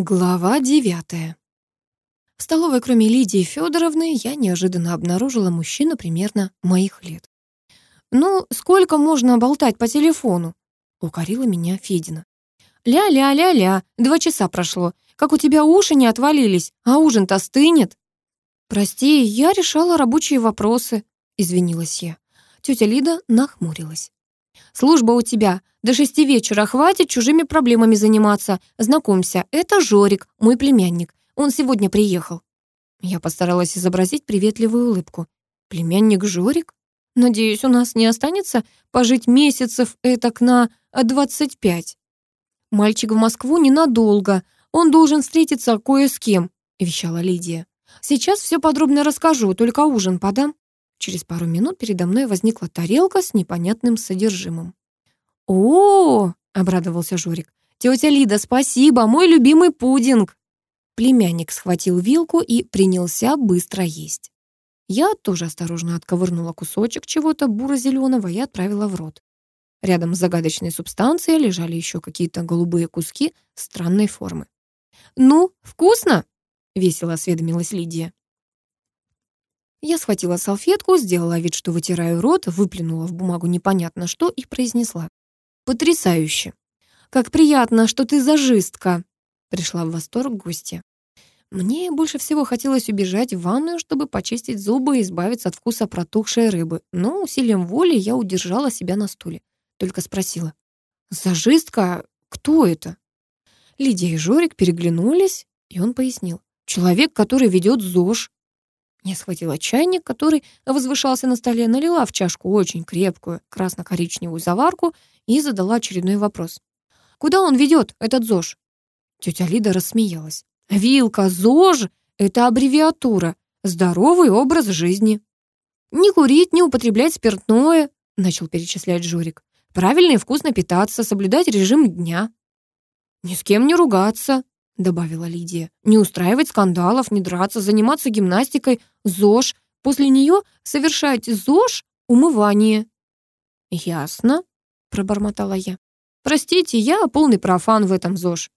Глава девятая. В столовой, кроме Лидии Федоровны, я неожиданно обнаружила мужчину примерно моих лет. «Ну, сколько можно болтать по телефону?» — укорила меня Федина. «Ля-ля-ля-ля, два часа прошло. Как у тебя уши не отвалились, а ужин-то стынет». «Прости, я решала рабочие вопросы», — извинилась я. Тетя Лида нахмурилась. Служба у тебя. До шести вечера хватит чужими проблемами заниматься. Знакомься, это Жорик, мой племянник. Он сегодня приехал». Я постаралась изобразить приветливую улыбку. «Племянник Жорик? Надеюсь, у нас не останется пожить месяцев этак на 25. Мальчик в Москву ненадолго. Он должен встретиться кое с кем», — вещала Лидия. «Сейчас все подробно расскажу, только ужин подам». Через пару минут передо мной возникла тарелка с непонятным содержимым. «О!» — обрадовался Жорик. «Тетя Лида, спасибо! Мой любимый пудинг!» Племянник схватил вилку и принялся быстро есть. Я тоже осторожно отковырнула кусочек чего-то буро-зеленого и отправила в рот. Рядом с загадочной субстанцией лежали еще какие-то голубые куски странной формы. «Ну, вкусно?» — весело осведомилась Лидия. Я схватила салфетку, сделала вид, что вытираю рот, выплюнула в бумагу непонятно что и произнесла. «Потрясающе! Как приятно, что ты зажистка!» Пришла в восторг гостья. Мне больше всего хотелось убежать в ванную, чтобы почистить зубы и избавиться от вкуса протухшей рыбы, но усилием воли я удержала себя на стуле. Только спросила. «Зажистка? Кто это?» Лидия и Жорик переглянулись, и он пояснил. «Человек, который ведет ЗОЖ». Я схватила чайник, который возвышался на столе, налила в чашку очень крепкую красно-коричневую заварку и задала очередной вопрос. «Куда он ведет, этот ЗОЖ?» Тетя Лида рассмеялась. «Вилка, ЗОЖ — это аббревиатура. Здоровый образ жизни». «Не курить, не употреблять спиртное», — начал перечислять Жорик. «Правильно и вкусно питаться, соблюдать режим дня». «Ни с кем не ругаться», добавила Лидия. «Не устраивать скандалов, не драться, заниматься гимнастикой, ЗОЖ. После нее совершать ЗОЖ, умывание». «Ясно», — пробормотала я. «Простите, я полный профан в этом ЗОЖ.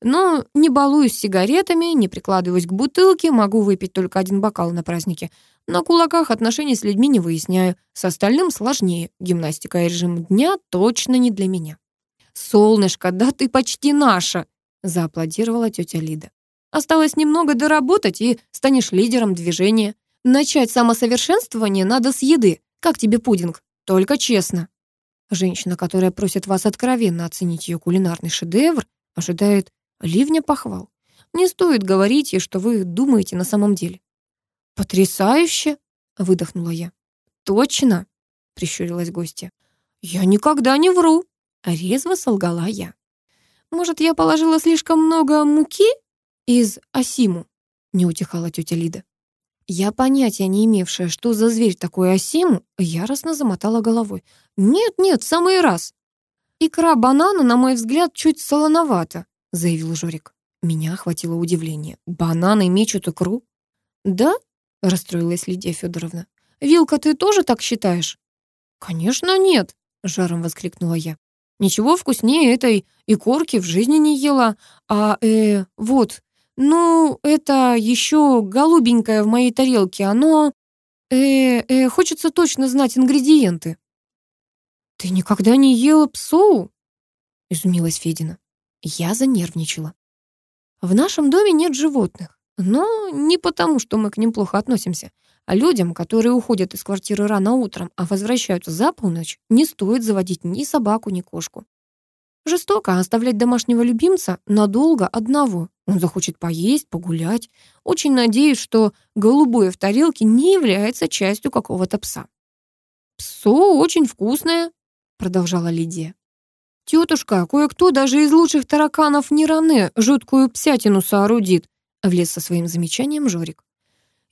Но не балуюсь сигаретами, не прикладываюсь к бутылке, могу выпить только один бокал на празднике. На кулаках отношений с людьми не выясняю. С остальным сложнее. Гимнастика и режим дня точно не для меня». «Солнышко, да ты почти наша!» Зааплодировала тетя Лида. Осталось немного доработать, и станешь лидером движения. Начать самосовершенствование надо с еды. Как тебе пудинг? Только честно. Женщина, которая просит вас откровенно оценить ее кулинарный шедевр, ожидает ливня похвал. Не стоит говорить ей, что вы думаете на самом деле. «Потрясающе!» — выдохнула я. «Точно!» — прищурилась гостья. «Я никогда не вру!» — резво солгала я. Может, я положила слишком много муки из осиму?» Не утихала тетя Лида. Я, понятия не имевшая, что за зверь такой осиму, яростно замотала головой. «Нет-нет, самый раз!» «Икра банана, на мой взгляд, чуть солоновата», — заявил Жорик. Меня охватило удивление. «Бананы мечут икру?» «Да?» — расстроилась Лидия Федоровна. «Вилка, ты тоже так считаешь?» «Конечно нет!» — жаром воскликнула я. Ничего вкуснее этой икорки в жизни не ела. А, э, вот, ну, это еще голубенькое в моей тарелке, оно... Э, э, хочется точно знать ингредиенты. «Ты никогда не ела псу? — изумилась Федина. Я занервничала. «В нашем доме нет животных, но не потому, что мы к ним плохо относимся. А людям, которые уходят из квартиры рано утром, а возвращаются за полночь, не стоит заводить ни собаку, ни кошку. Жестоко оставлять домашнего любимца надолго одного. Он захочет поесть, погулять. Очень надеюсь, что голубое в тарелке не является частью какого-то пса. «Псо очень вкусное», — продолжала Лидия. «Тетушка, кое-кто даже из лучших тараканов Ниране жуткую псятину соорудит», — влез со своим замечанием Жорик.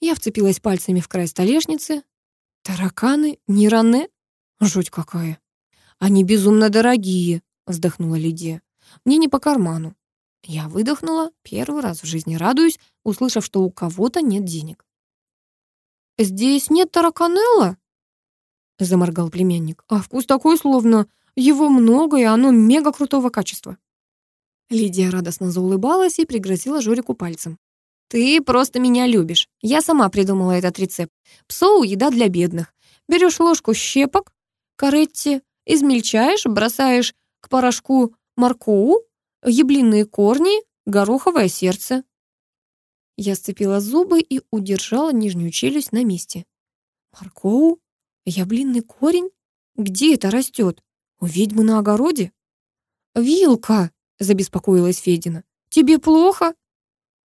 Я вцепилась пальцами в край столешницы. «Тараканы? Не раны? Жуть какая!» «Они безумно дорогие!» — вздохнула Лидия. «Мне не по карману». Я выдохнула, первый раз в жизни радуюсь, услышав, что у кого-то нет денег. «Здесь нет тараканелла?» — заморгал племянник. «А вкус такой, словно его много, и оно мега крутого качества». Лидия радостно заулыбалась и пригрозила Жорику пальцем. Ты просто меня любишь. Я сама придумала этот рецепт. Псоу — еда для бедных. Берешь ложку щепок, каретти, измельчаешь, бросаешь к порошку моркову, еблинные корни, гороховое сердце. Я сцепила зубы и удержала нижнюю челюсть на месте. Моркову? Яблинный корень? Где это растет? У ведьмы на огороде? Вилка, забеспокоилась Федина. Тебе плохо?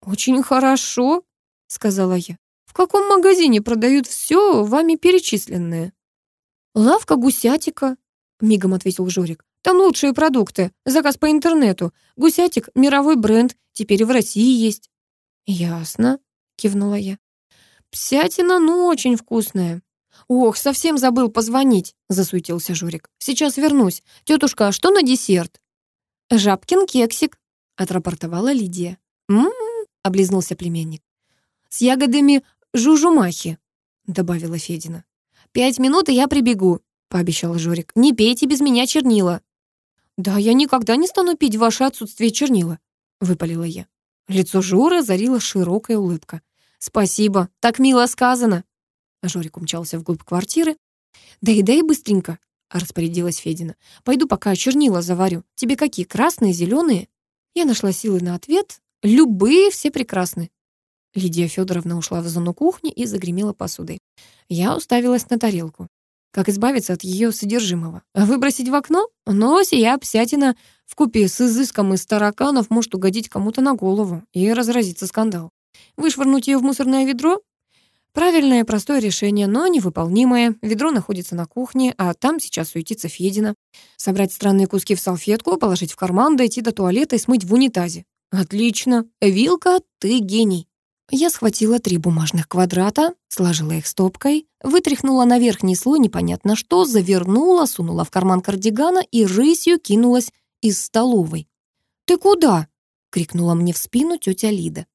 «Очень хорошо», — сказала я. «В каком магазине продают все вами перечисленное?» «Лавка гусятика», — мигом ответил Жорик. «Там лучшие продукты. Заказ по интернету. Гусятик — мировой бренд. Теперь и в России есть». «Ясно», — кивнула я. «Псятина, ну, очень вкусная». «Ох, совсем забыл позвонить», — засуетился Жорик. «Сейчас вернусь. Тетушка, а что на десерт?» «Жабкин кексик», — отрапортовала Лидия. «Ммм, — облизнулся племянник. «С ягодами жужумахи», — добавила Федина. «Пять минут, и я прибегу», — пообещал Жорик. «Не пейте без меня чернила». «Да я никогда не стану пить в ваше отсутствие чернила», — выпалила я. Лицо Жоры озарила широкая улыбка. «Спасибо, так мило сказано». Жорик умчался вглубь квартиры. «Да и дай быстренько», — распорядилась Федина. «Пойду пока чернила заварю. Тебе какие, красные, зеленые?» Я нашла силы на ответ, Любые все прекрасны. Лидия Федоровна ушла в зону кухни и загремела посудой. Я уставилась на тарелку. Как избавиться от ее содержимого? Выбросить в окно? Но сия псятина в купе с изыском из тараканов может угодить кому-то на голову и разразиться скандал. Вышвырнуть ее в мусорное ведро? Правильное, простое решение, но невыполнимое. Ведро находится на кухне, а там сейчас суетится Федина. Собрать странные куски в салфетку, положить в карман, дойти до туалета и смыть в унитазе. «Отлично! Вилка, ты гений!» Я схватила три бумажных квадрата, сложила их стопкой, вытряхнула на верхний слой непонятно что, завернула, сунула в карман кардигана и рысью кинулась из столовой. «Ты куда?» — крикнула мне в спину тетя Лида.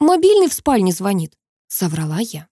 «Мобильный в спальне звонит», — соврала я.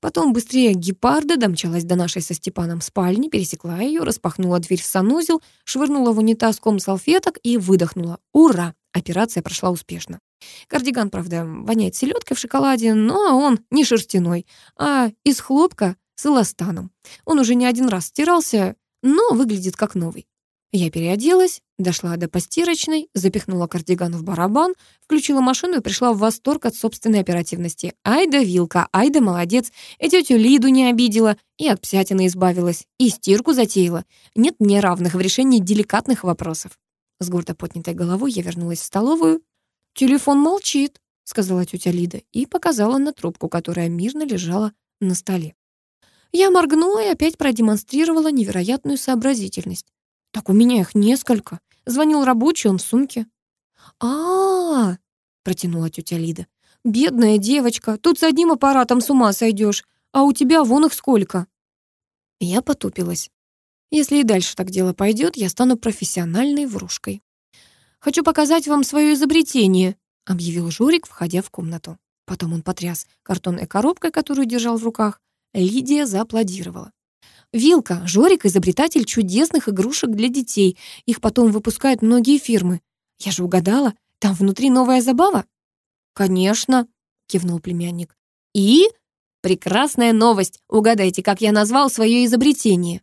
Потом быстрее гепарда домчалась до нашей со Степаном спальни, пересекла ее, распахнула дверь в санузел, швырнула в унитаз ком салфеток и выдохнула. «Ура! Операция прошла успешно. Кардиган, правда, воняет селедкой в шоколаде, но он не шерстяной, а из хлопка с эластаном. Он уже не один раз стирался, но выглядит как новый. Я переоделась, дошла до постирочной, запихнула кардиган в барабан, включила машину и пришла в восторг от собственной оперативности. Ай да вилка, ай да молодец, и тетю Лиду не обидела, и от псятины избавилась, и стирку затеяла. Нет мне равных в решении деликатных вопросов. С гордо поднятой головой я вернулась в столовую. «Телефон молчит», — сказала тетя Лида и показала на трубку, которая мирно лежала на столе. Я моргнула и опять продемонстрировала невероятную сообразительность. «Так у меня их несколько. Звонил рабочий, он в сумке». «А-а-а!» протянула тетя Лида. «Бедная девочка, тут с одним аппаратом с ума сойдешь, а у тебя вон их сколько». Я потупилась. Если и дальше так дело пойдет, я стану профессиональной врушкой. «Хочу показать вам свое изобретение», — объявил Журик, входя в комнату. Потом он потряс картонной коробкой, которую держал в руках. Лидия зааплодировала. «Вилка. Жорик — изобретатель чудесных игрушек для детей. Их потом выпускают многие фирмы. Я же угадала. Там внутри новая забава?» «Конечно», — кивнул племянник. «И? Прекрасная новость. Угадайте, как я назвал свое изобретение».